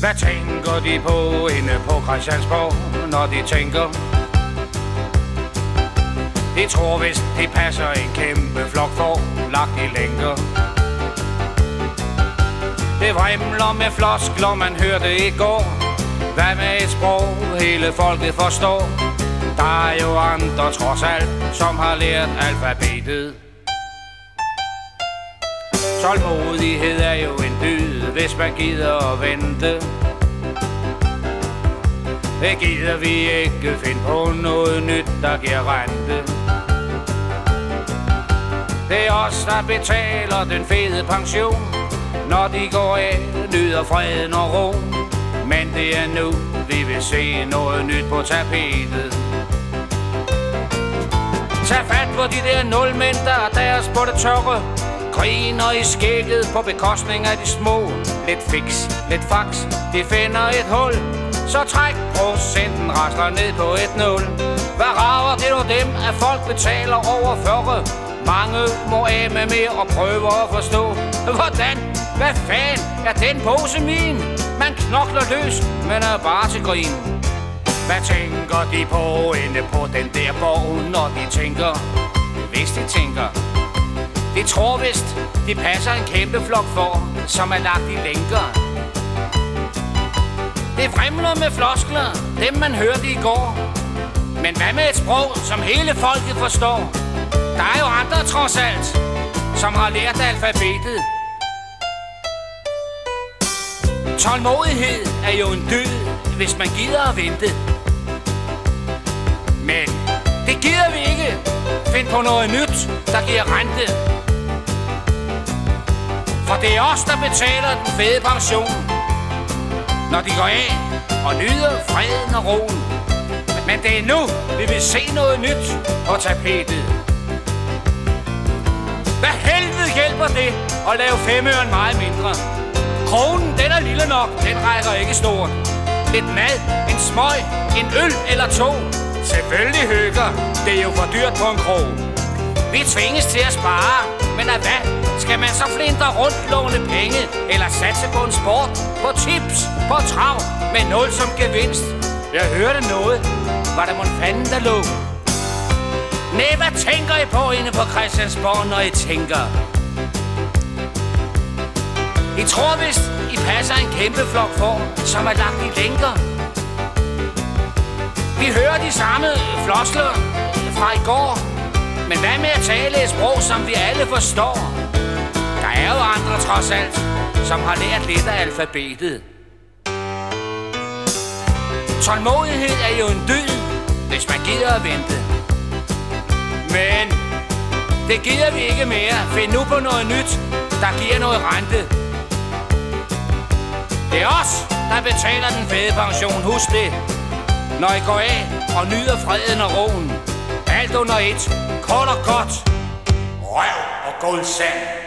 Hvad tænker de på inde på Christiansborg, når de tænker? De tror hvis de passer en kæmpe flok for lagt i lænker. Det vrimler med floskler, man hørte i går. Hvad med et sprog, hele folket forstår? Der er jo andre trods alt, som har lært alfabetet. Tålmodighed er jo en dyd, hvis man gider at vente. Det gider vi ikke finde på noget nyt, der giver rente. Det er os, der betaler den fede pension, når de går af, nyder freden og ro. Men det er nu, vi vil se noget nyt på tapetet. Tag fat på de der nulmænd, der er deres på det tørre Griner i skægget på bekostning af de små Lidt fix, lidt fax, de finder et hul Så træk procenten rasler ned på et nul Hvad rager det nu dem, at folk betaler over 40? Mange må af med mere og prøver at forstå Hvordan? Hvad fanden er den pose min? Man knokler løs, men er bare til grin hvad tænker de på inde på den der borg, når de tænker? Hvis de tænker. Det tror vist, de passer en kæmpe flok for, som er lagt i lænker. Det fremler med floskler, dem man hørte i går. Men hvad med et sprog, som hele folket forstår? Der er jo andre trods alt, som har lært alfabetet. Tålmodighed er jo en død, hvis man gider at vente. Men det gider vi ikke. Find på noget nyt, der giver rente. For det er os, der betaler den fede pension. Når de går af og nyder freden og roen. Men det er nu, vi vil se noget nyt på tapetet. Hvad helvede hjælper det at lave femøren meget mindre? Kronen, den er lille nok, den rækker ikke stort. Lidt mad, en smøg, en øl eller to Selvfølgelig hygger. Det er jo for dyrt på en krog. Vi tvinges til at spare. Men af hvad? Skal man så flinter rundt låne penge? Eller satse på en sport? På tips? På trav? Med nul som gevinst? Jeg hørte noget. Var der mon fanden, der lå? Næh, hvad tænker I på inde på Christiansborg, når I tænker? I tror vist, I passer en kæmpe flok for, som er lagt i lænker vi hører de samme floskler fra i går. Men hvad med at tale et sprog, som vi alle forstår? Er jo andre trods alt, som har lært lidt af alfabetet. Tålmodighed er jo en dyd, hvis man gider at vente. Men det gider vi ikke mere. Find nu på noget nyt, der giver noget rente. Det er os, der betaler den fede pension. Husk det når I går af og nyder freden og roen. Alt under et, kort og godt, røv og guldsand.